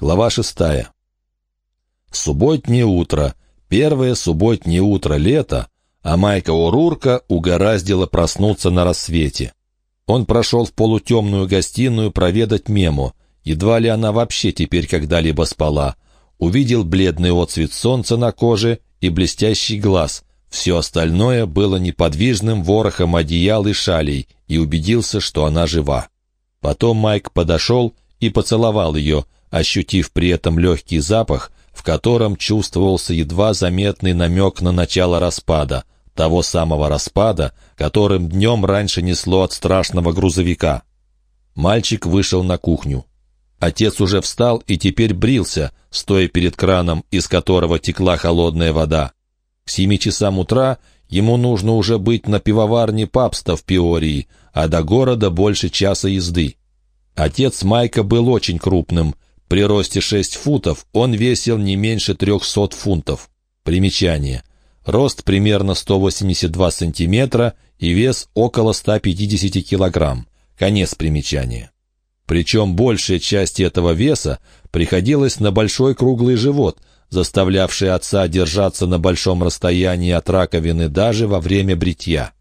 Глава шестая. Субботнее утро, первое субботнее утро лета, а Майка Урурка угораздило проснуться на рассвете. Он прошел в полутемную гостиную проведать Мему, едва ли она вообще теперь когда-либо спала. Увидел бледный отцвет солнца на коже и блестящий глаз. Все остальное было неподвижным ворохом одеял и шалей, и убедился, что она жива. Потом Майк подошел и поцеловал ее — ощутив при этом легкий запах, в котором чувствовался едва заметный намек на начало распада, того самого распада, которым днем раньше несло от страшного грузовика. Мальчик вышел на кухню. Отец уже встал и теперь брился, стоя перед краном, из которого текла холодная вода. К семи часам утра ему нужно уже быть на пивоварне папста в Пиории, а до города больше часа езды. Отец Майка был очень крупным — при росте 6 футов он весил не меньше 300 фунтов. Примечание. Рост примерно 182 сантиметра и вес около 150 килограмм. Конец примечания. Причем большая часть этого веса приходилась на большой круглый живот, заставлявший отца держаться на большом расстоянии от раковины даже во время бритья.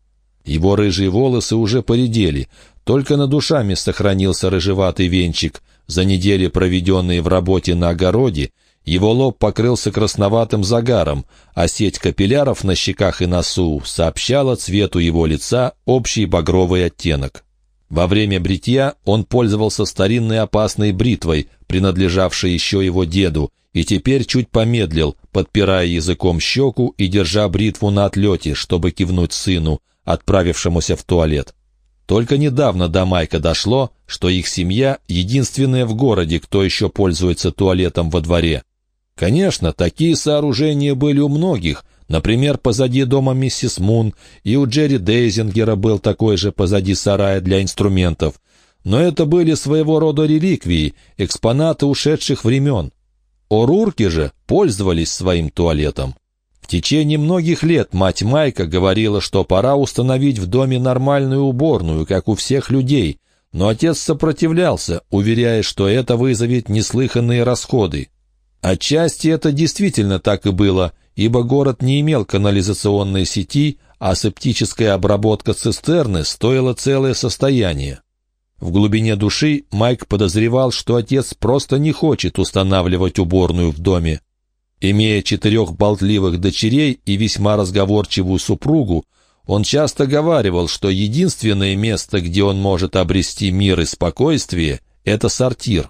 Его рыжие волосы уже поредели, только над душами сохранился рыжеватый венчик, за недели, проведенные в работе на огороде, его лоб покрылся красноватым загаром, а сеть капилляров на щеках и носу сообщала цвету его лица общий багровый оттенок. Во время бритья он пользовался старинной опасной бритвой, принадлежавшей еще его деду, и теперь чуть помедлил, подпирая языком щеку и держа бритву на отлете, чтобы кивнуть сыну, отправившемуся в туалет. Только недавно до Майка дошло, что их семья единственная в городе, кто еще пользуется туалетом во дворе. Конечно, такие сооружения были у многих, например, позади дома миссис Мун, и у Джерри Дейзингера был такой же позади сарая для инструментов. Но это были своего рода реликвии, экспонаты ушедших времен. Орурки же пользовались своим туалетом. В течение многих лет мать Майка говорила, что пора установить в доме нормальную уборную, как у всех людей, но отец сопротивлялся, уверяя, что это вызовет неслыханные расходы. Отчасти это действительно так и было, ибо город не имел канализационной сети, а септическая обработка цистерны стоила целое состояние. В глубине души Майк подозревал, что отец просто не хочет устанавливать уборную в доме. Имея четырех болтливых дочерей и весьма разговорчивую супругу, он часто говаривал, что единственное место, где он может обрести мир и спокойствие, это сортир.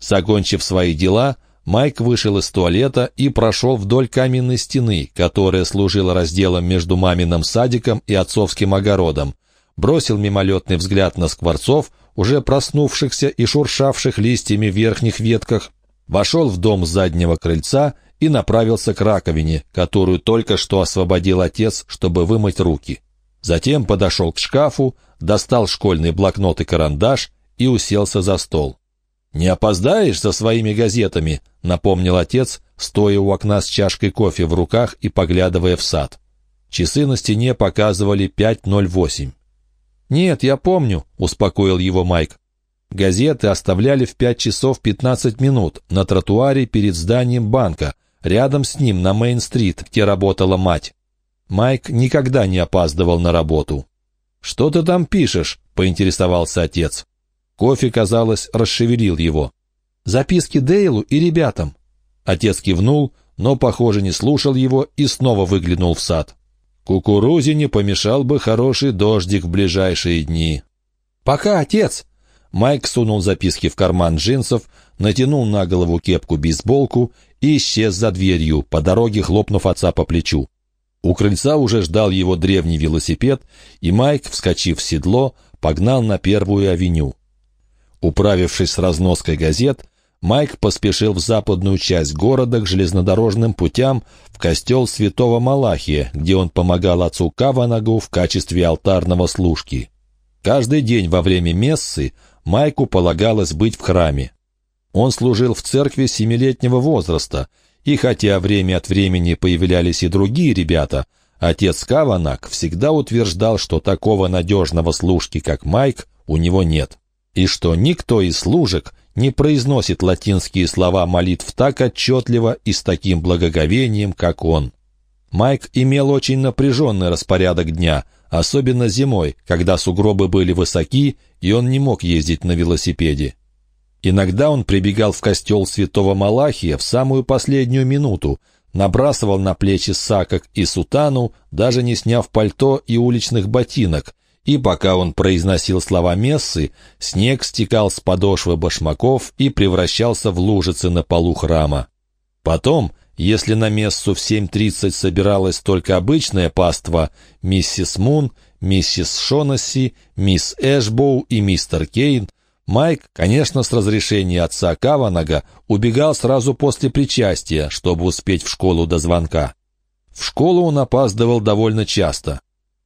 Закончив свои дела, Майк вышел из туалета и прошел вдоль каменной стены, которая служила разделом между маминым садиком и отцовским огородом, бросил мимолетный взгляд на скворцов, уже проснувшихся и шуршавших листьями в верхних ветках, вошел в дом с заднего крыльца и направился к раковине, которую только что освободил отец, чтобы вымыть руки. Затем подошел к шкафу, достал школьный блокнот и карандаш и уселся за стол. «Не опоздаешь за своими газетами», — напомнил отец, стоя у окна с чашкой кофе в руках и поглядывая в сад. Часы на стене показывали 5.08. «Нет, я помню», — успокоил его Майк. Газеты оставляли в 5 часов 15 минут на тротуаре перед зданием банка, Рядом с ним, на Мейн-стрит, где работала мать. Майк никогда не опаздывал на работу. «Что ты там пишешь?» — поинтересовался отец. Кофе, казалось, расшевелил его. «Записки Дейлу и ребятам». Отец кивнул, но, похоже, не слушал его и снова выглянул в сад. «Кукурузе не помешал бы хороший дождик в ближайшие дни». «Пока, отец!» Майк сунул записки в карман джинсов, натянул на голову кепку-бейсболку и исчез за дверью, по дороге хлопнув отца по плечу. У крыльца уже ждал его древний велосипед, и Майк, вскочив в седло, погнал на первую авеню. Управившись с разноской газет, Майк поспешил в западную часть города к железнодорожным путям в костел святого Малахия, где он помогал отцу Каванагу в качестве алтарного служки. Каждый день во время мессы Майку полагалось быть в храме. Он служил в церкви семилетнего возраста, и хотя время от времени появлялись и другие ребята, отец Каванак всегда утверждал, что такого надежного служки, как Майк, у него нет, и что никто из служек не произносит латинские слова молитв так отчетливо и с таким благоговением, как он. Майк имел очень напряженный распорядок дня, особенно зимой, когда сугробы были высоки, и он не мог ездить на велосипеде. Иногда он прибегал в костел святого Малахия в самую последнюю минуту, набрасывал на плечи сакок и сутану, даже не сняв пальто и уличных ботинок, и пока он произносил слова мессы, снег стекал с подошвы башмаков и превращался в лужицы на полу храма. Потом, если на мессу в 7.30 собиралась только обычная паства, миссис Мун, миссис Шонесси, мисс Эшбоу и мистер Кейн, Майк, конечно, с разрешения отца Каванага, убегал сразу после причастия, чтобы успеть в школу до звонка. В школу он опаздывал довольно часто.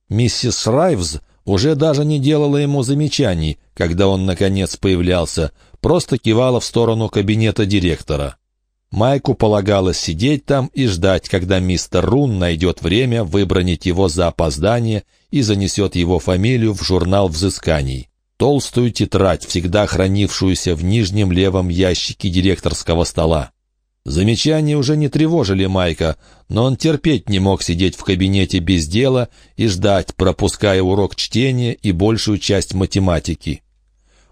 Миссис Райвз уже даже не делала ему замечаний, когда он, наконец, появлялся, просто кивала в сторону кабинета директора. Майку полагалось сидеть там и ждать, когда мистер Рун найдет время выбронить его за опоздание и занесет его фамилию в журнал взысканий толстую тетрадь, всегда хранившуюся в нижнем левом ящике директорского стола. Замечания уже не тревожили Майка, но он терпеть не мог сидеть в кабинете без дела и ждать, пропуская урок чтения и большую часть математики.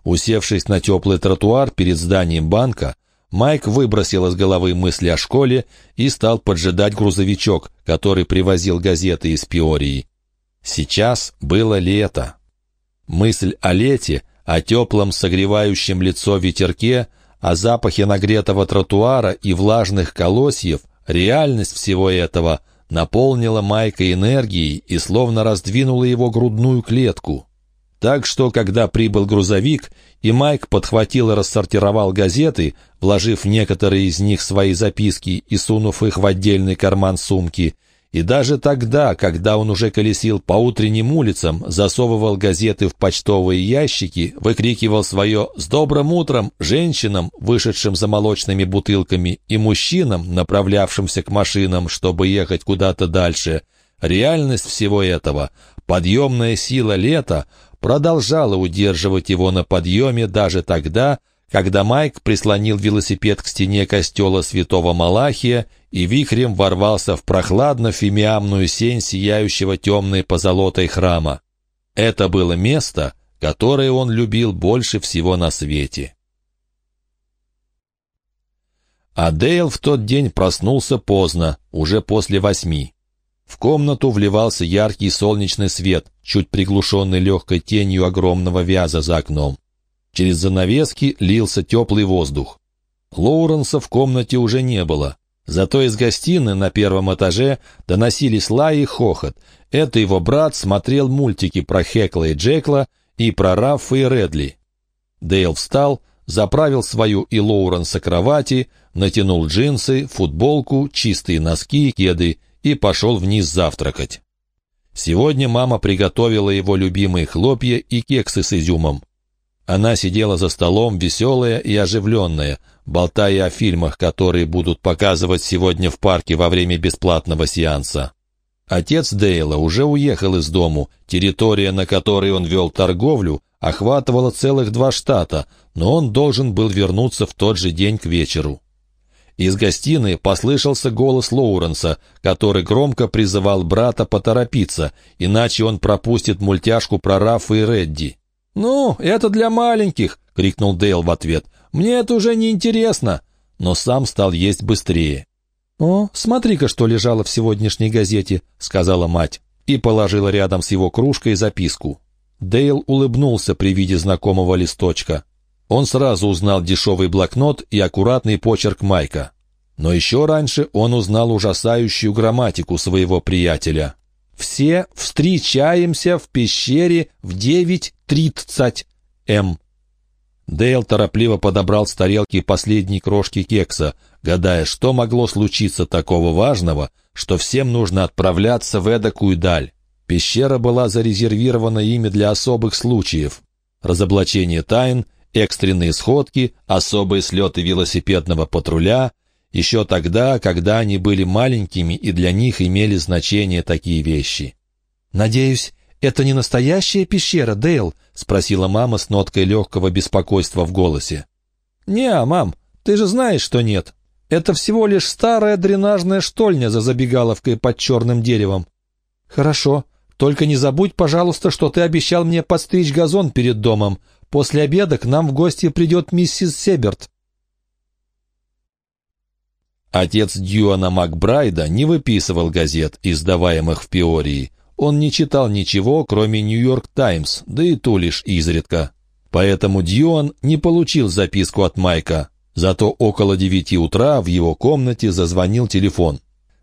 Усевшись на теплый тротуар перед зданием банка, Майк выбросил из головы мысли о школе и стал поджидать грузовичок, который привозил газеты из Пиории. Сейчас было лето. Мысль о лете, о теплом согревающем лицо ветерке, о запахе нагретого тротуара и влажных колосьев, реальность всего этого наполнила Майка энергией и словно раздвинула его грудную клетку. Так что, когда прибыл грузовик, и Майк подхватил и рассортировал газеты, вложив некоторые из них свои записки и сунув их в отдельный карман сумки, и даже тогда, когда он уже колесил по утренним улицам, засовывал газеты в почтовые ящики, выкрикивал свое «С добрым утром!» женщинам, вышедшим за молочными бутылками, и мужчинам, направлявшимся к машинам, чтобы ехать куда-то дальше, реальность всего этого, подъемная сила лета, продолжала удерживать его на подъеме даже тогда, когда Майк прислонил велосипед к стене костела святого Малахия и вихрем ворвался в прохладно-фимиамную сень сияющего темной позолотой храма. Это было место, которое он любил больше всего на свете. А Дейл в тот день проснулся поздно, уже после восьми. В комнату вливался яркий солнечный свет, чуть приглушенный легкой тенью огромного вяза за окном. Через занавески лился теплый воздух. Лоуренса в комнате уже не было. Зато из гостиной на первом этаже доносились лай и хохот. Это его брат смотрел мультики про Хекла и Джекла и про Раффа и Редли. Дейл встал, заправил свою и Лоуренса кровати, натянул джинсы, футболку, чистые носки, кеды и пошел вниз завтракать. Сегодня мама приготовила его любимые хлопья и кексы с изюмом. Она сидела за столом, веселая и оживленная, болтая о фильмах, которые будут показывать сегодня в парке во время бесплатного сеанса. Отец Дейла уже уехал из дому, территория, на которой он вел торговлю, охватывала целых два штата, но он должен был вернуться в тот же день к вечеру. Из гостиной послышался голос Лоуренса, который громко призывал брата поторопиться, иначе он пропустит мультяшку про Рафа и Редди. «Ну, это для маленьких!» — крикнул Дейл в ответ. «Мне это уже не интересно!» Но сам стал есть быстрее. «О, смотри-ка, что лежало в сегодняшней газете», — сказала мать, и положила рядом с его кружкой записку. Дейл улыбнулся при виде знакомого листочка. Он сразу узнал дешевый блокнот и аккуратный почерк Майка. Но еще раньше он узнал ужасающую грамматику своего приятеля. Все встречаемся в пещере в девять тридцать М. Дейл торопливо подобрал с тарелки последней крошки кекса, гадая, что могло случиться такого важного, что всем нужно отправляться в эдакую даль. Пещера была зарезервирована ими для особых случаев. Разоблачение тайн, экстренные сходки, особые слеты велосипедного патруля — еще тогда, когда они были маленькими и для них имели значение такие вещи. «Надеюсь, это не настоящая пещера, Дейл?» — спросила мама с ноткой легкого беспокойства в голосе. «Не, мам, ты же знаешь, что нет. Это всего лишь старая дренажная штольня за забегаловкой под черным деревом». «Хорошо. Только не забудь, пожалуйста, что ты обещал мне подстричь газон перед домом. После обеда к нам в гости придет миссис Себерт». Отец Дьюана Макбрайда не выписывал газет, издаваемых в Пиории. Он не читал ничего, кроме «Нью-Йорк Таймс», да и то лишь изредка. Поэтому Дьюан не получил записку от Майка. Зато около девяти утра в его комнате зазвонил телефон.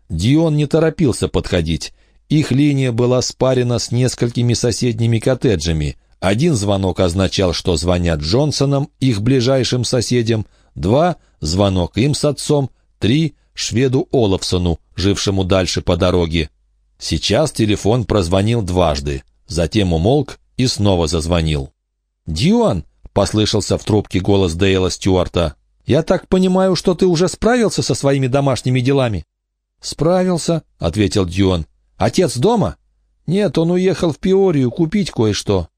Дион не торопился подходить. Их линия была спарена с несколькими соседними коттеджами. Один звонок означал, что звонят Джонсонам, их ближайшим соседям. Два — звонок им с отцом. Три — шведу Олафсону, жившему дальше по дороге. Сейчас телефон прозвонил дважды, затем умолк и снова зазвонил. «Дьюан!» — послышался в трубке голос Дейла Стюарта. «Я так понимаю, что ты уже справился со своими домашними делами?» «Справился», — ответил Дьюан. «Отец дома?» «Нет, он уехал в Пиорию купить кое-что».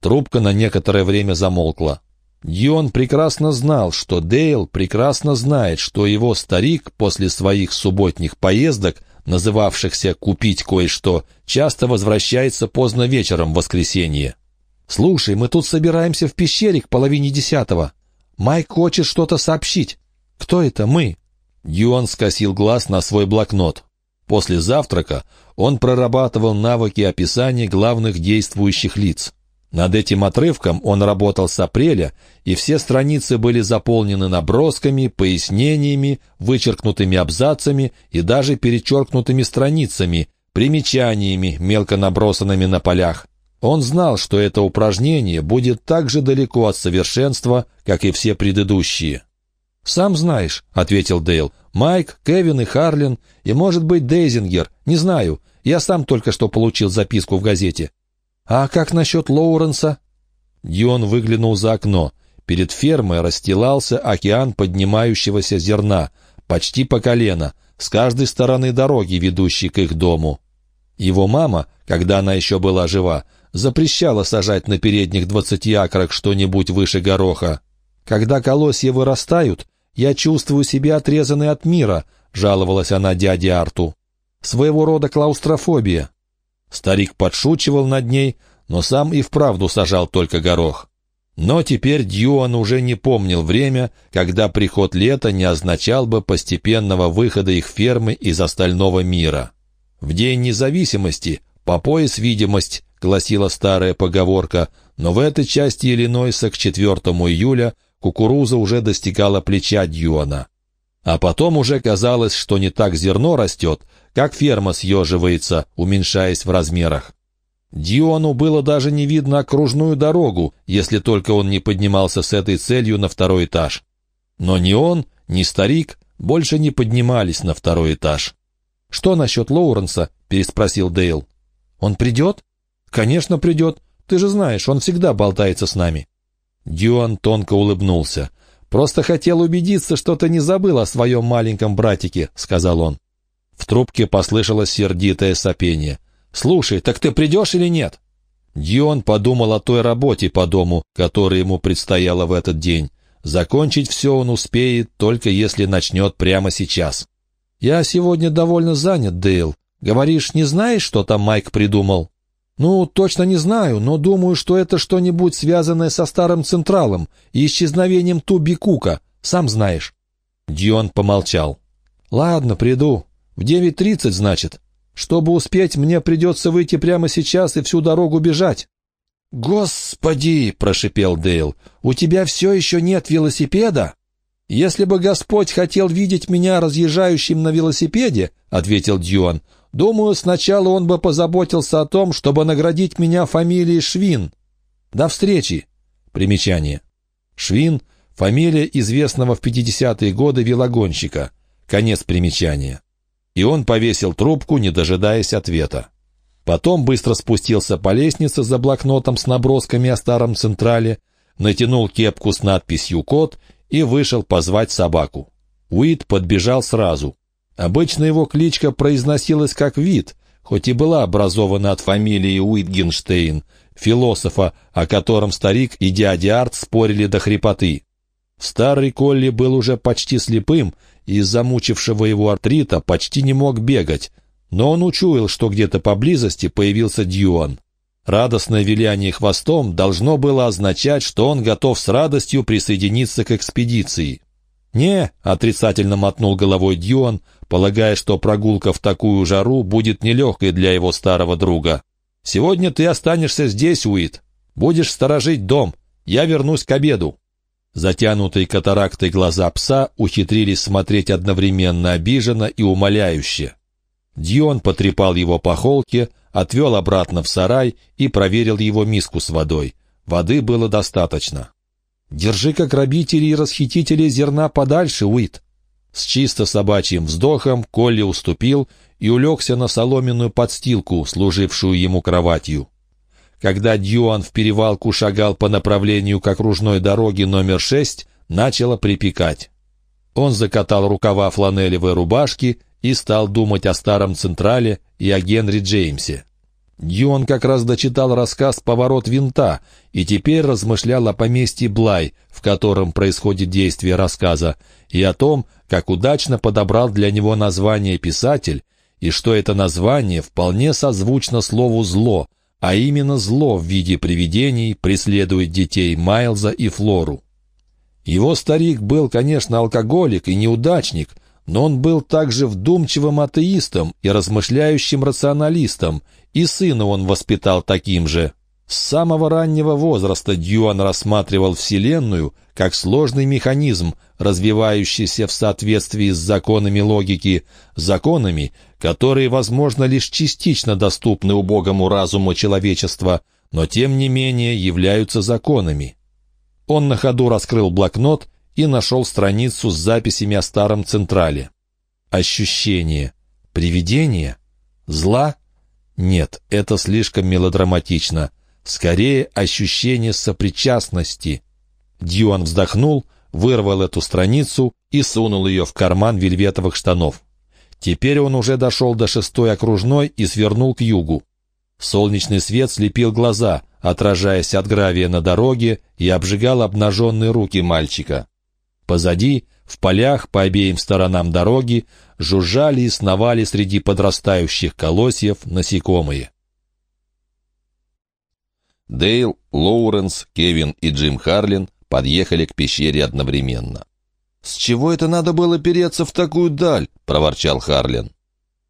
Трубка на некоторое время замолкла. Дьюан прекрасно знал, что Дейл прекрасно знает, что его старик после своих субботних поездок, называвшихся «купить кое-что», часто возвращается поздно вечером в воскресенье. «Слушай, мы тут собираемся в пещере к половине десятого. Майк хочет что-то сообщить. Кто это мы?» Юан скосил глаз на свой блокнот. После завтрака он прорабатывал навыки описания главных действующих лиц. Над этим отрывком он работал с апреля, и все страницы были заполнены набросками, пояснениями, вычеркнутыми абзацами и даже перечеркнутыми страницами, примечаниями, мелко набросанными на полях. Он знал, что это упражнение будет так же далеко от совершенства, как и все предыдущие. «Сам знаешь», — ответил Дейл, — «Майк, Кевин и Харлин, и, может быть, Дейзингер, не знаю, я сам только что получил записку в газете». «А как насчет Лоуренса?» Дион выглянул за окно. Перед фермой расстилался океан поднимающегося зерна, почти по колено, с каждой стороны дороги, ведущей к их дому. Его мама, когда она еще была жива, запрещала сажать на передних двадцати акрах что-нибудь выше гороха. «Когда колосья вырастают, я чувствую себя отрезанной от мира», — жаловалась она дяде Арту. «Своего рода клаустрофобия». Старик подшучивал над ней, но сам и вправду сажал только горох. Но теперь Дьюан уже не помнил время, когда приход лета не означал бы постепенного выхода их фермы из остального мира. В День независимости по пояс видимость гласила старая поговорка, но в этой части Иллинойса к 4 июля кукуруза уже достигала плеча Дьюана. А потом уже казалось, что не так зерно растет, как ферма съеживается, уменьшаясь в размерах. Диону было даже не видно окружную дорогу, если только он не поднимался с этой целью на второй этаж. Но ни он, ни старик больше не поднимались на второй этаж. «Что насчет Лоуренса?» — переспросил Дейл. «Он придет?» «Конечно придет. Ты же знаешь, он всегда болтается с нами». Дюан тонко улыбнулся. «Просто хотел убедиться, что ты не забыл о своем маленьком братике», — сказал он. В трубке послышалось сердитое сопение. «Слушай, так ты придешь или нет?» Дион подумал о той работе по дому, которая ему предстояла в этот день. Закончить все он успеет, только если начнет прямо сейчас. «Я сегодня довольно занят, Дейл. Говоришь, не знаешь, что там Майк придумал?» «Ну, точно не знаю, но думаю, что это что-нибудь связанное со старым Централом и исчезновением Туби Кука, сам знаешь». Дион помолчал. «Ладно, приду. В девять тридцать, значит. Чтобы успеть, мне придется выйти прямо сейчас и всю дорогу бежать». «Господи!» — прошипел Дейл. «У тебя все еще нет велосипеда?» «Если бы Господь хотел видеть меня разъезжающим на велосипеде, — ответил Дьюан, — думаю, сначала он бы позаботился о том, чтобы наградить меня фамилией Швин. До встречи!» Примечание. Швин — фамилия известного в 50-е годы велогонщика. Конец примечания. И он повесил трубку, не дожидаясь ответа. Потом быстро спустился по лестнице за блокнотом с набросками о старом Централе, натянул кепку с надписью «Кот» и вышел позвать собаку. Уит подбежал сразу. Обычно его кличка произносилась как Вит, хоть и была образована от фамилии Уитгенштейн, философа, о котором старик и дядя Арт спорили до хрипоты. Старый Колли был уже почти слепым и замучившего его артрита почти не мог бегать, но он учуял, что где-то поблизости появился Дьюан. Радостное виляние хвостом должно было означать, что он готов с радостью присоединиться к экспедиции. «Не», — отрицательно мотнул головой Дьюан, полагая, что прогулка в такую жару будет нелегкой для его старого друга. «Сегодня ты останешься здесь, Уит. Будешь сторожить дом. Я вернусь к обеду». Затянутые катарактой глаза пса ухитрились смотреть одновременно обиженно и умоляюще. Дьюан потрепал его по холке, отвел обратно в сарай и проверил его миску с водой. Воды было достаточно. «Держи как грабители и расхитители зерна подальше, Уит». С чисто собачьим вздохом Колли уступил и улегся на соломенную подстилку, служившую ему кроватью. Когда Дьюан в перевалку шагал по направлению к окружной дороге номер шесть, начало припекать. Он закатал рукава фланелевой рубашки и стал думать о старом Централе и о Генри Джеймсе. Дьюан как раз дочитал рассказ «Поворот винта» и теперь размышлял о поместье Блай, в котором происходит действие рассказа, и о том, как удачно подобрал для него название писатель, и что это название вполне созвучно слову «зло», а именно зло в виде привидений преследует детей Майлза и Флору. Его старик был, конечно, алкоголик и неудачник, но он был также вдумчивым атеистом и размышляющим рационалистом, и сына он воспитал таким же. С самого раннего возраста Дьюан рассматривал Вселенную как сложный механизм, развивающийся в соответствии с законами логики, законами, которые, возможно, лишь частично доступны убогому разуму человечества, но тем не менее являются законами. Он на ходу раскрыл блокнот и нашел страницу с записями о старом Централе. Ощущение. Привидение? Зла? Нет, это слишком мелодраматично. Скорее, ощущение сопричастности. Дьюан вздохнул, вырвал эту страницу и сунул ее в карман вельветовых штанов. Теперь он уже дошел до шестой окружной и свернул к югу. Солнечный свет слепил глаза, отражаясь от гравия на дороге, и обжигал обнаженные руки мальчика. Позади, в полях по обеим сторонам дороги, жужжали и сновали среди подрастающих колосьев насекомые. Дейл, Лоуренс, Кевин и Джим Харлин подъехали к пещере одновременно. «С чего это надо было переться в такую даль?» — проворчал Харлин.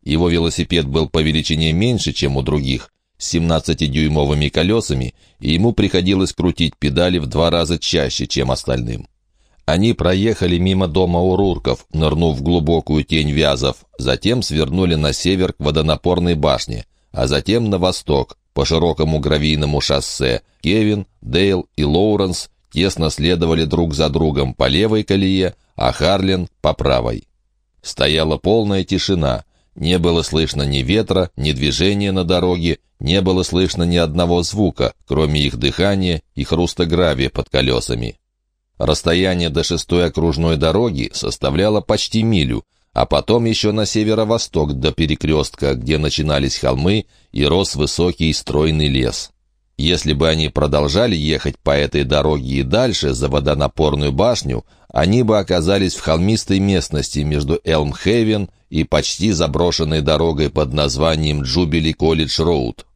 Его велосипед был по величине меньше, чем у других, с 17-дюймовыми колесами, и ему приходилось крутить педали в два раза чаще, чем остальным. Они проехали мимо дома Урурков, нырнув в глубокую тень вязов, затем свернули на север к водонапорной башне, а затем на восток, по широкому гравийному шоссе. Кевин, Дейл и Лоуренс тесно следовали друг за другом по левой колее, а Харлин — по правой. Стояла полная тишина. Не было слышно ни ветра, ни движения на дороге, не было слышно ни одного звука, кроме их дыхания и хруста гравия под колесами. Расстояние до шестой окружной дороги составляло почти милю, а потом еще на северо-восток до перекрестка, где начинались холмы и рос высокий стройный лес. Если бы они продолжали ехать по этой дороге и дальше, за водонапорную башню, они бы оказались в холмистой местности между Элмхейвен и почти заброшенной дорогой под названием Джубили Колледж Роуд.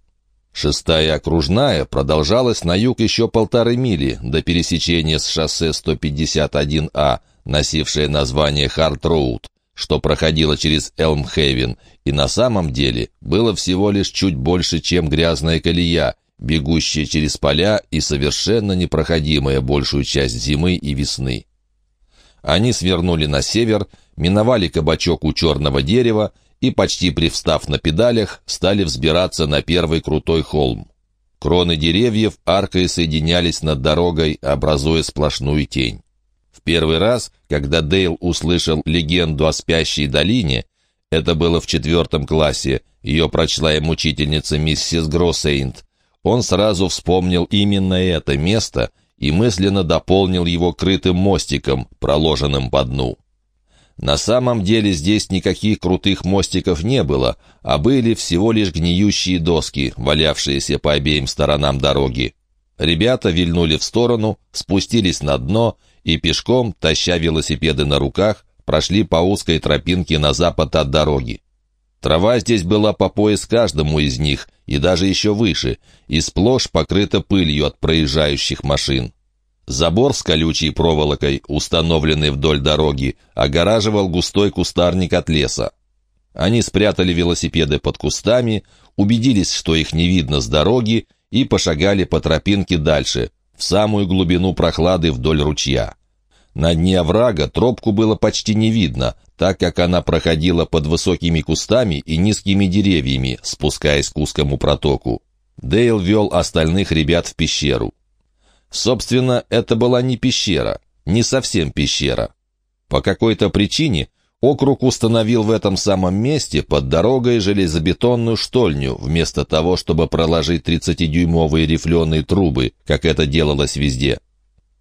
Шестая окружная продолжалась на юг еще полторы мили до пересечения с шоссе 151А, носившее название Харт-Роуд, что проходило через Элмхейвен, и на самом деле было всего лишь чуть больше, чем грязная колея, бегущая через поля и совершенно непроходимая большую часть зимы и весны. Они свернули на север, миновали кабачок у черного дерева и, почти привстав на педалях, стали взбираться на первый крутой холм. Кроны деревьев аркой соединялись над дорогой, образуя сплошную тень. Первый раз, когда Дейл услышал легенду о спящей долине, это было в четвертом классе, ее прочла ему учительница миссис Гроссейнт, он сразу вспомнил именно это место и мысленно дополнил его крытым мостиком, проложенным по дну. На самом деле здесь никаких крутых мостиков не было, а были всего лишь гниющие доски, валявшиеся по обеим сторонам дороги. Ребята вильнули в сторону, спустились на дно и пешком, таща велосипеды на руках, прошли по узкой тропинке на запад от дороги. Трава здесь была по пояс каждому из них, и даже еще выше, и сплошь покрыта пылью от проезжающих машин. Забор с колючей проволокой, установленный вдоль дороги, огораживал густой кустарник от леса. Они спрятали велосипеды под кустами, убедились, что их не видно с дороги, и пошагали по тропинке дальше, в самую глубину прохлады вдоль ручья. На дне оврага тропку было почти не видно, так как она проходила под высокими кустами и низкими деревьями, спускаясь к узкому протоку. Дейл вел остальных ребят в пещеру. Собственно, это была не пещера, не совсем пещера. По какой-то причине округ установил в этом самом месте под дорогой железобетонную штольню, вместо того, чтобы проложить 30-дюймовые рифленые трубы, как это делалось везде.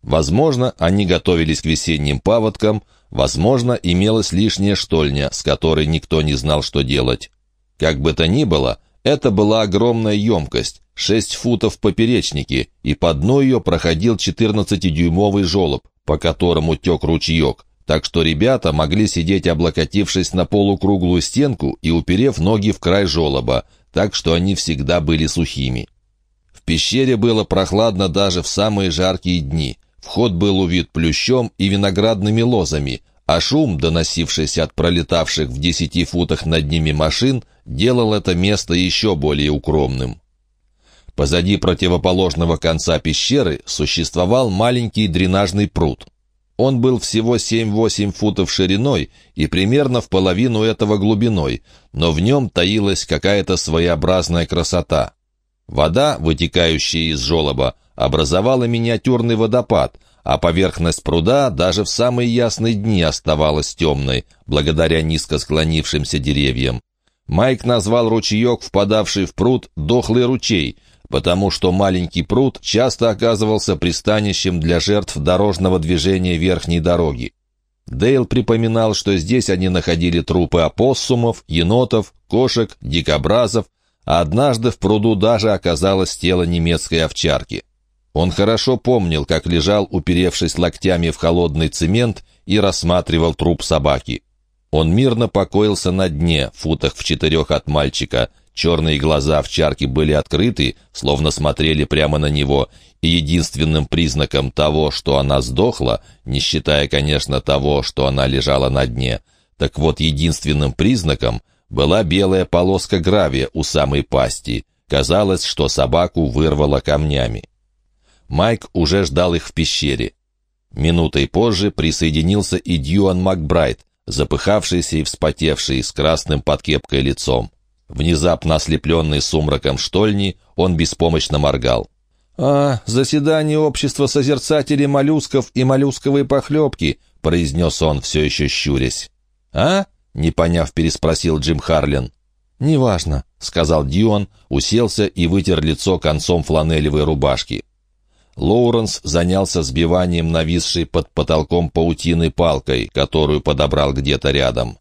Возможно, они готовились к весенним паводкам, возможно, имелась лишняя штольня, с которой никто не знал, что делать. Как бы то ни было, это была огромная емкость, 6 футов в поперечнике, и по дну ее проходил 14-дюймовый желоб, по которому тек ручеек, так что ребята могли сидеть облокотившись на полукруглую стенку и уперев ноги в край желоба, так что они всегда были сухими. В пещере было прохладно даже в самые жаркие дни, Вход был увит плющом и виноградными лозами, а шум, доносившийся от пролетавших в десяти футах над ними машин, делал это место еще более укромным. Позади противоположного конца пещеры существовал маленький дренажный пруд. Он был всего 7-8 футов шириной и примерно в половину этого глубиной, но в нем таилась какая-то своеобразная красота. Вода, вытекающая из желоба, образовала миниатюрный водопад, а поверхность пруда даже в самые ясные дни оставалась темной, благодаря низко склонившимся деревьям. Майк назвал ручеек, впадавший в пруд, «дохлый ручей», потому что маленький пруд часто оказывался пристанищем для жертв дорожного движения верхней дороги. Дейл припоминал, что здесь они находили трупы опоссумов, енотов, кошек, дикобразов, а однажды в пруду даже оказалось тело немецкой овчарки. Он хорошо помнил, как лежал, уперевшись локтями в холодный цемент, и рассматривал труп собаки. Он мирно покоился на дне, футах в четырех от мальчика. Черные глаза в чарке были открыты, словно смотрели прямо на него, и единственным признаком того, что она сдохла, не считая, конечно, того, что она лежала на дне, так вот единственным признаком была белая полоска гравия у самой пасти. Казалось, что собаку вырвало камнями. Майк уже ждал их в пещере. Минутой позже присоединился и Дьюан Макбрайт, запыхавшийся и вспотевший, с красным под кепкой лицом. Внезапно ослепленный сумраком штольни, он беспомощно моргал. «А, заседание общества созерцателей моллюсков и моллюсковой похлебки», произнес он, все еще щурясь. «А?» — не поняв, переспросил Джим Харлин. «Неважно», — сказал Дьюан, уселся и вытер лицо концом фланелевой рубашки. Лоуренс занялся сбиванием нависшей под потолком паутины палкой, которую подобрал где-то рядом.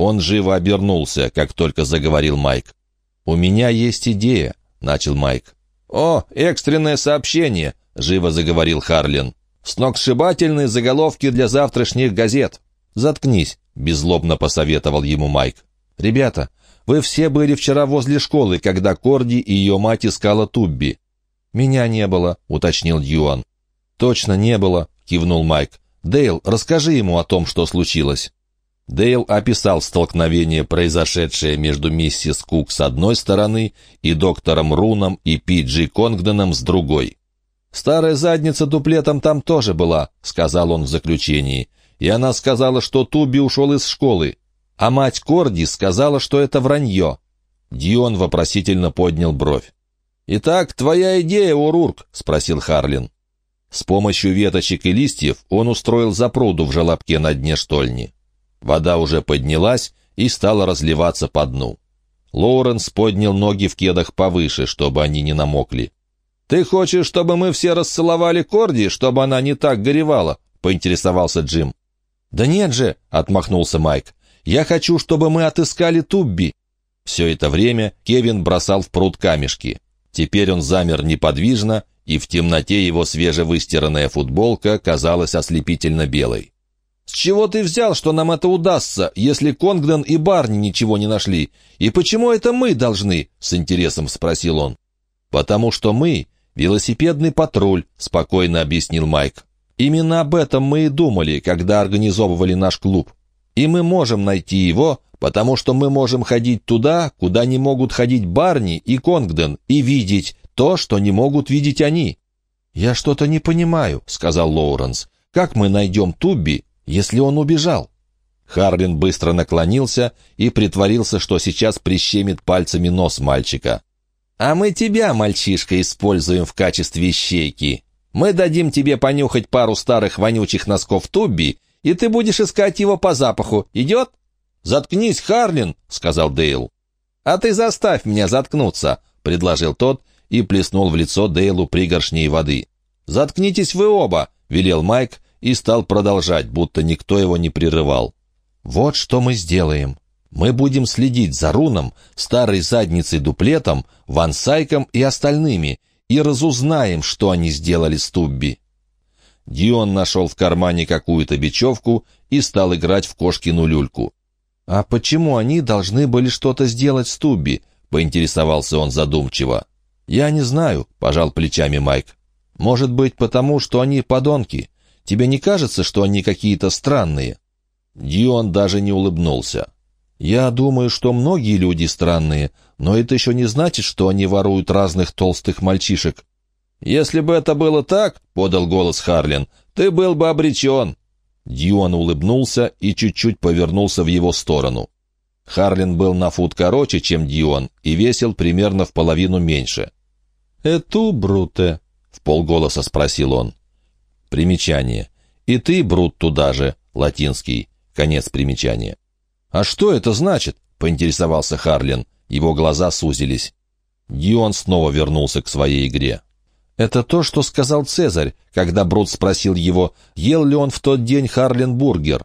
Он живо обернулся, как только заговорил Майк. «У меня есть идея», — начал Майк. «О, экстренное сообщение», — живо заговорил Харлин. «Сногсшибательные заголовки для завтрашних газет». «Заткнись», — беззлобно посоветовал ему Майк. «Ребята, вы все были вчера возле школы, когда Корди и ее мать искала Тубби. «Меня не было», — уточнил Дьюан. «Точно не было», — кивнул Майк. «Дейл, расскажи ему о том, что случилось». Дейл описал столкновение, произошедшее между миссис Кук с одной стороны и доктором Руном и Пиджи Конгденом с другой. «Старая задница дуплетом там тоже была», — сказал он в заключении. «И она сказала, что Туби ушел из школы. А мать Корди сказала, что это вранье». Дион вопросительно поднял бровь. «Итак, твоя идея, Урурк?» — спросил Харлин. С помощью веточек и листьев он устроил запруду в желобке на дне штольни. Вода уже поднялась и стала разливаться по дну. Лоуренс поднял ноги в кедах повыше, чтобы они не намокли. «Ты хочешь, чтобы мы все расцеловали Корди, чтобы она не так горевала?» — поинтересовался Джим. «Да нет же!» — отмахнулся Майк. «Я хочу, чтобы мы отыскали Тубби». Все это время Кевин бросал в пруд камешки. Теперь он замер неподвижно, и в темноте его свежевыстиранная футболка казалась ослепительно белой. «С чего ты взял, что нам это удастся, если Конгден и Барни ничего не нашли? И почему это мы должны?» — с интересом спросил он. «Потому что мы — велосипедный патруль», — спокойно объяснил Майк. «Именно об этом мы и думали, когда организовывали наш клуб. И мы можем найти его, потому что мы можем ходить туда, куда не могут ходить Барни и Конгден, и видеть то, что не могут видеть они». «Я что-то не понимаю», — сказал Лоуренс. «Как мы найдем Тубби, если он убежал?» Харлин быстро наклонился и притворился, что сейчас прищемит пальцами нос мальчика. «А мы тебя, мальчишка, используем в качестве щейки. Мы дадим тебе понюхать пару старых вонючих носков Тубби, и ты будешь искать его по запаху. Идет?» «Заткнись, Харлин!» — сказал Дейл. «А ты заставь меня заткнуться!» — предложил тот и плеснул в лицо Дейлу пригоршней воды. «Заткнитесь вы оба!» — велел Майк и стал продолжать, будто никто его не прерывал. «Вот что мы сделаем. Мы будем следить за Руном, старой задницей-дуплетом, Вансайком и остальными, и разузнаем, что они сделали с Тубби». Дион нашел в кармане какую-то бечевку и стал играть в кошкину люльку. «А почему они должны были что-то сделать с Тубби?» — поинтересовался он задумчиво. «Я не знаю», — пожал плечами Майк. «Может быть, потому что они подонки. Тебе не кажется, что они какие-то странные?» Дион даже не улыбнулся. «Я думаю, что многие люди странные, но это еще не значит, что они воруют разных толстых мальчишек». «Если бы это было так», — подал голос Харлин, — «ты был бы обречен». Дьюан улыбнулся и чуть-чуть повернулся в его сторону. Харлин был на фут короче, чем Дьюан, и весил примерно в половину меньше. «Эту, Бруте?» — в полголоса спросил он. Примечание. «И ты, Брут, туда же», латинский, конец примечания. «А что это значит?» — поинтересовался Харлин. Его глаза сузились. Дьюан снова вернулся к своей игре. Это то, что сказал Цезарь, когда Брут спросил его, ел ли он в тот день Харлин бургер.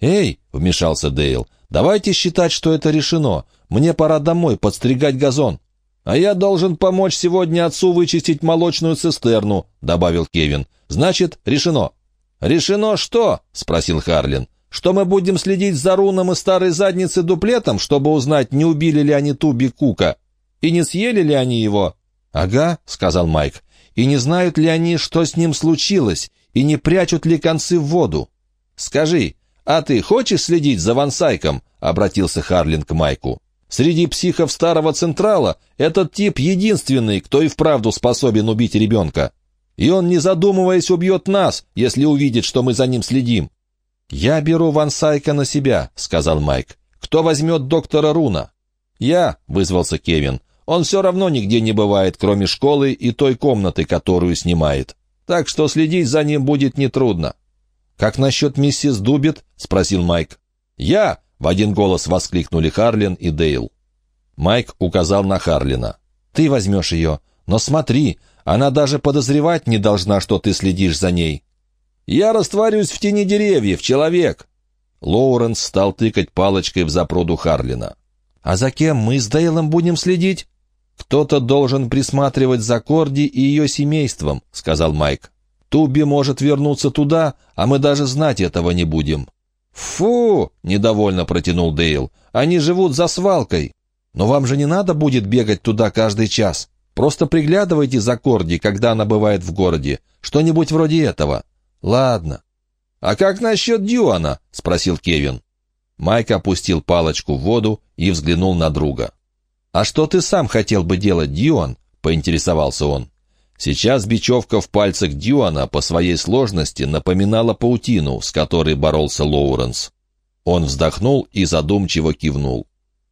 «Эй!» — вмешался Дейл. «Давайте считать, что это решено. Мне пора домой подстригать газон». «А я должен помочь сегодня отцу вычистить молочную цистерну», — добавил Кевин. «Значит, решено». «Решено что?» — спросил Харлин. «Что мы будем следить за руном и старой задницей дуплетом, чтобы узнать, не убили ли они Туби Кука? И не съели ли они его?» «Ага», — сказал Майк. И не знают ли они, что с ним случилось, и не прячут ли концы в воду? «Скажи, а ты хочешь следить за Вансайком?» — обратился Харлин к Майку. «Среди психов старого Централа этот тип единственный, кто и вправду способен убить ребенка. И он, не задумываясь, убьет нас, если увидит, что мы за ним следим». «Я беру Вансайка на себя», — сказал Майк. «Кто возьмет доктора Руна?» «Я», — вызвался Кевин. Он все равно нигде не бывает, кроме школы и той комнаты, которую снимает. Так что следить за ним будет нетрудно. «Как насчет миссис Дубит?» — спросил Майк. «Я!» — в один голос воскликнули Харлин и Дейл. Майк указал на Харлина. «Ты возьмешь ее, но смотри, она даже подозревать не должна, что ты следишь за ней». «Я растворюсь в тени деревьев, человек!» Лоуренс стал тыкать палочкой в запруду Харлина. «А за кем мы с Дейлом будем следить?» «Кто-то должен присматривать за Корди и ее семейством», — сказал Майк. «Туби может вернуться туда, а мы даже знать этого не будем». «Фу!» — недовольно протянул Дейл. «Они живут за свалкой. Но вам же не надо будет бегать туда каждый час. Просто приглядывайте за Корди, когда она бывает в городе. Что-нибудь вроде этого. Ладно». «А как насчет Дюана?» — спросил Кевин. Майк опустил палочку в воду и взглянул на друга. «А что ты сам хотел бы делать, Дьюан?» — поинтересовался он. Сейчас бечевка в пальцах Дьюана по своей сложности напоминала паутину, с которой боролся Лоуренс. Он вздохнул и задумчиво кивнул.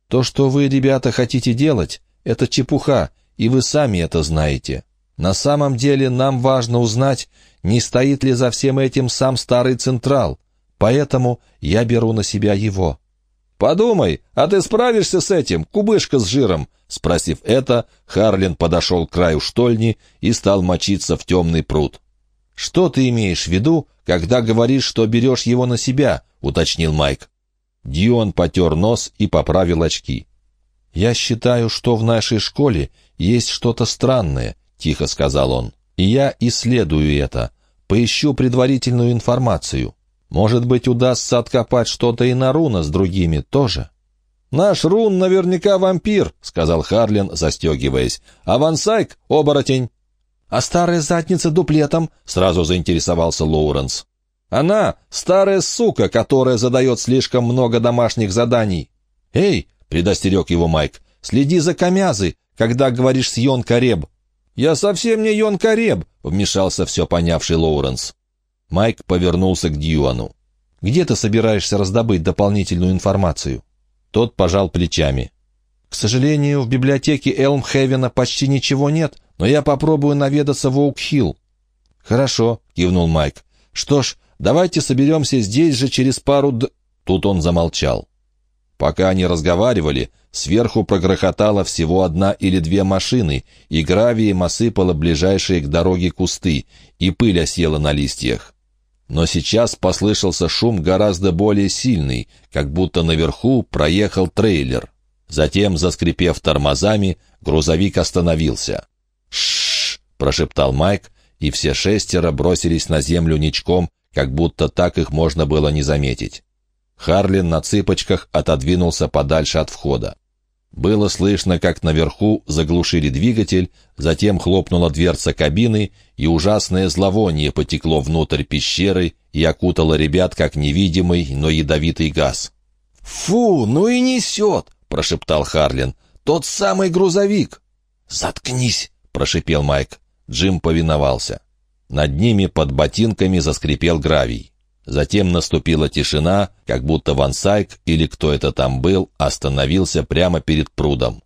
«То, что вы, ребята, хотите делать, это чепуха, и вы сами это знаете. На самом деле нам важно узнать, не стоит ли за всем этим сам старый Централ, поэтому я беру на себя его». «Подумай, а ты справишься с этим, кубышка с жиром?» Спросив это, Харлин подошел к краю штольни и стал мочиться в темный пруд. «Что ты имеешь в виду, когда говоришь, что берешь его на себя?» — уточнил Майк. Дион потер нос и поправил очки. «Я считаю, что в нашей школе есть что-то странное», — тихо сказал он. И я исследую это, поищу предварительную информацию. Может быть, удастся откопать что-то и на руна с другими тоже. «Наш рун наверняка вампир», — сказал Харлин, застегиваясь. «А Ван Сайк — оборотень». «А старая задница дуплетом?» — сразу заинтересовался Лоуренс. «Она — старая сука, которая задает слишком много домашних заданий». «Эй!» — предостерег его Майк. «Следи за комязы, когда говоришь с Йон Кареб». «Я совсем не Йон Кареб», — вмешался все понявший Лоуренс. Майк повернулся к Дьюану. «Где ты собираешься раздобыть дополнительную информацию?» Тот пожал плечами. «К сожалению, в библиотеке Элмхевена почти ничего нет, но я попробую наведаться в Оук-Хилл». «Хорошо», — кивнул Майк. «Что ж, давайте соберемся здесь же через пару д...» Тут он замолчал. Пока они разговаривали, сверху прогрохотала всего одна или две машины, и гравием осыпало ближайшие к дороге кусты, и пыль осела на листьях. Но сейчас послышался шум гораздо более сильный, как будто наверху проехал трейлер. Затем, заскрипев тормозами, грузовик остановился. «Ш-ш-ш!» прошептал Майк, и все шестеро бросились на землю ничком, как будто так их можно было не заметить. Харлин на цыпочках отодвинулся подальше от входа. Было слышно, как наверху заглушили двигатель, затем хлопнула дверца кабины, и ужасное зловоние потекло внутрь пещеры и окутало ребят, как невидимый, но ядовитый газ. «Фу, ну и несет!» — прошептал Харлин. «Тот самый грузовик!» «Заткнись!» — прошипел Майк. Джим повиновался. Над ними под ботинками заскрипел гравий. Затем наступила тишина, как будто Ван Сайк или кто это там был, остановился прямо перед прудом.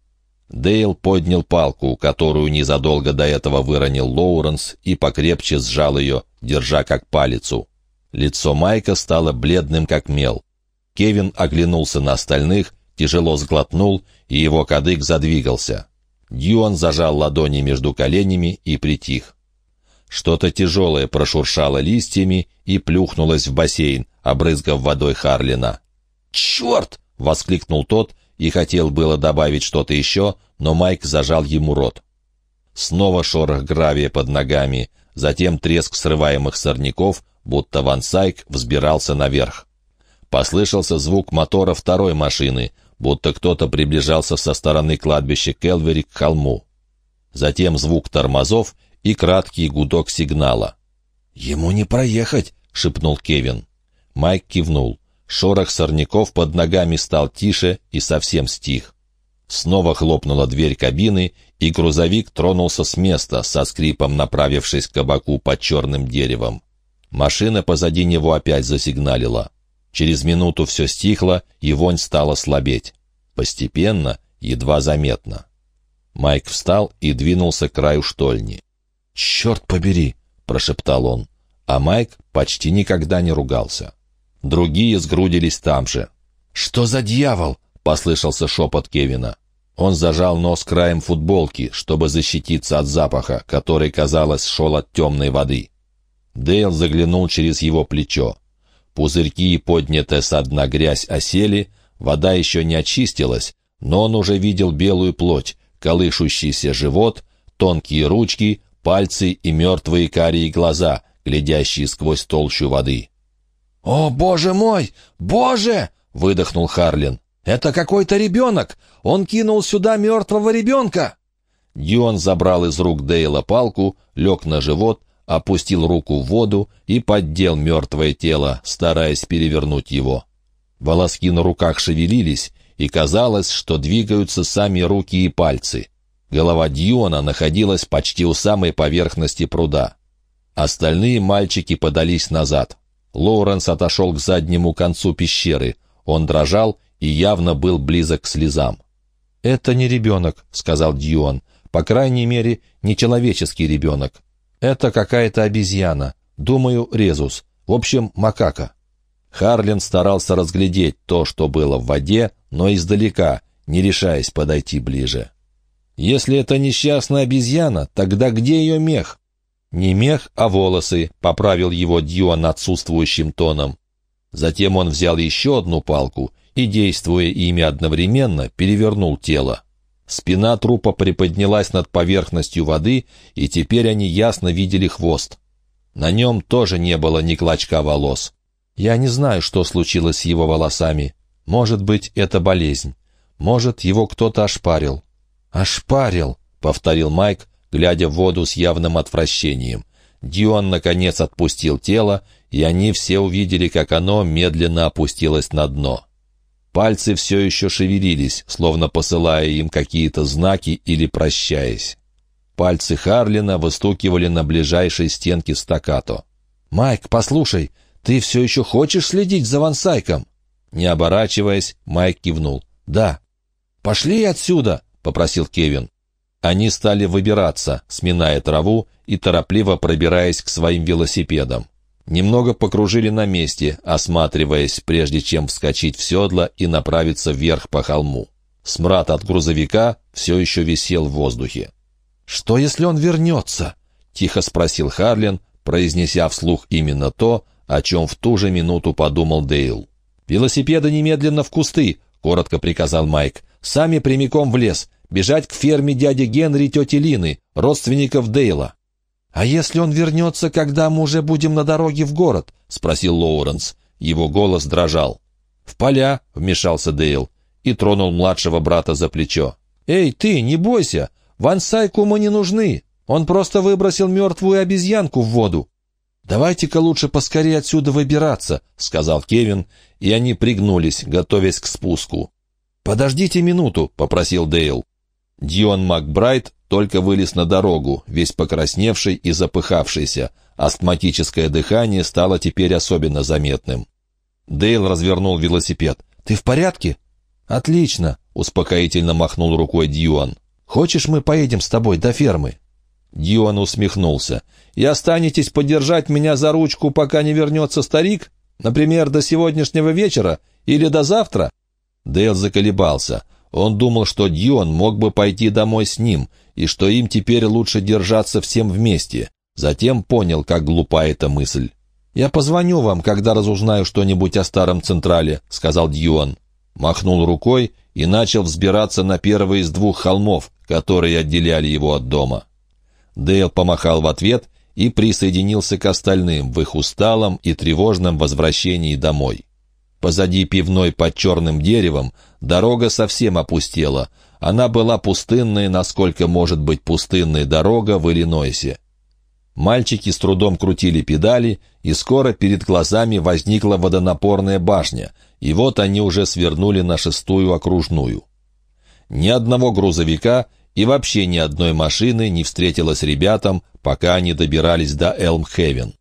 Дейл поднял палку, которую незадолго до этого выронил Лоуренс, и покрепче сжал ее, держа как палицу. Лицо Майка стало бледным, как мел. Кевин оглянулся на остальных, тяжело сглотнул, и его кадык задвигался. Дьюан зажал ладони между коленями и притих. Что-то тяжелое прошуршало листьями и плюхнулось в бассейн, обрызгав водой Харлина. «Черт!» — воскликнул тот и хотел было добавить что-то еще, но Майк зажал ему рот. Снова шорох гравия под ногами, затем треск срываемых сорняков, будто Ван Сайк взбирался наверх. Послышался звук мотора второй машины, будто кто-то приближался со стороны кладбища Келвери к холму. Затем звук тормозов — и краткий гудок сигнала. «Ему не проехать!» — шепнул Кевин. Майк кивнул. Шорох сорняков под ногами стал тише и совсем стих. Снова хлопнула дверь кабины, и грузовик тронулся с места, со скрипом направившись к кабаку под черным деревом. Машина позади него опять засигналила. Через минуту все стихло, и вонь стала слабеть. Постепенно, едва заметно. Майк встал и двинулся к краю штольни. «Черт побери!» — прошептал он. А Майк почти никогда не ругался. Другие сгрудились там же. «Что за дьявол?» — послышался шепот Кевина. Он зажал нос краем футболки, чтобы защититься от запаха, который, казалось, шел от темной воды. Дейл заглянул через его плечо. Пузырьки и поднятая со дна грязь осели, вода еще не очистилась, но он уже видел белую плоть, колышущийся живот, тонкие ручки, пальцы и мертвые карие глаза, глядящие сквозь толщу воды. «О, боже мой! Боже!» — выдохнул Харлин. «Это какой-то ребенок! Он кинул сюда мертвого ребенка!» Дьюан забрал из рук Дейла палку, лег на живот, опустил руку в воду и поддел мертвое тело, стараясь перевернуть его. Волоски на руках шевелились, и казалось, что двигаются сами руки и пальцы. Голова Дьюана находилась почти у самой поверхности пруда. Остальные мальчики подались назад. Лоуренс отошел к заднему концу пещеры. Он дрожал и явно был близок к слезам. «Это не ребенок», — сказал Дьюан. «По крайней мере, не человеческий ребенок. Это какая-то обезьяна. Думаю, резус. В общем, макака». Харлин старался разглядеть то, что было в воде, но издалека, не решаясь подойти ближе. Если это несчастная обезьяна, тогда где ее мех? Не мех, а волосы, поправил его Дьюан отсутствующим тоном. Затем он взял еще одну палку и, действуя ими одновременно, перевернул тело. Спина трупа приподнялась над поверхностью воды, и теперь они ясно видели хвост. На нем тоже не было ни клочка волос. Я не знаю, что случилось с его волосами. Может быть, это болезнь. Может, его кто-то ошпарил. «Ошпарил», — повторил Майк, глядя в воду с явным отвращением. Дион, наконец, отпустил тело, и они все увидели, как оно медленно опустилось на дно. Пальцы все еще шевелились, словно посылая им какие-то знаки или прощаясь. Пальцы Харлина выстукивали на ближайшей стенке стаккато. «Майк, послушай, ты все еще хочешь следить за Вансайком?» Не оборачиваясь, Майк кивнул. «Да». «Пошли отсюда!» — попросил Кевин. Они стали выбираться, сминая траву и торопливо пробираясь к своим велосипедам. Немного покружили на месте, осматриваясь, прежде чем вскочить в седло и направиться вверх по холму. Смрад от грузовика все еще висел в воздухе. «Что, если он вернется?» — тихо спросил Харлин, произнеся вслух именно то, о чем в ту же минуту подумал Дейл. «Велосипеды немедленно в кусты!» — коротко приказал Майк. «Сами прямиком в лес. Бежать к ферме дяди Генри и тети Лины, родственников Дейла». «А если он вернется, когда мы уже будем на дороге в город?» — спросил Лоуренс. Его голос дрожал. «В поля», — вмешался Дейл и тронул младшего брата за плечо. «Эй, ты, не бойся! Вансайку мы не нужны! Он просто выбросил мертвую обезьянку в воду!» «Давайте-ка лучше поскорее отсюда выбираться», — сказал Кевин, и они пригнулись, готовясь к спуску. «Подождите минуту», — попросил Дейл. Дион Макбрайт только вылез на дорогу, весь покрасневший и запыхавшийся. Астматическое дыхание стало теперь особенно заметным. Дейл развернул велосипед. «Ты в порядке?» «Отлично», — успокоительно махнул рукой Дьюан. «Хочешь, мы поедем с тобой до фермы?» Дьюан усмехнулся. «И останетесь подержать меня за ручку, пока не вернется старик? Например, до сегодняшнего вечера? Или до завтра?» Дейл заколебался. Он думал, что Дьюан мог бы пойти домой с ним, и что им теперь лучше держаться всем вместе. Затем понял, как глупа эта мысль. «Я позвоню вам, когда разузнаю что-нибудь о старом Централе», — сказал Дьюан. Махнул рукой и начал взбираться на первый из двух холмов, которые отделяли его от дома. Дейл помахал в ответ и присоединился к остальным в их усталом и тревожном возвращении домой. Позади пивной под черным деревом дорога совсем опустела. Она была пустынной, насколько может быть пустынной дорога в Иллинойсе. Мальчики с трудом крутили педали, и скоро перед глазами возникла водонапорная башня, и вот они уже свернули на шестую окружную. Ни одного грузовика и вообще ни одной машины не встретилось ребятам, пока они добирались до Элмхевен.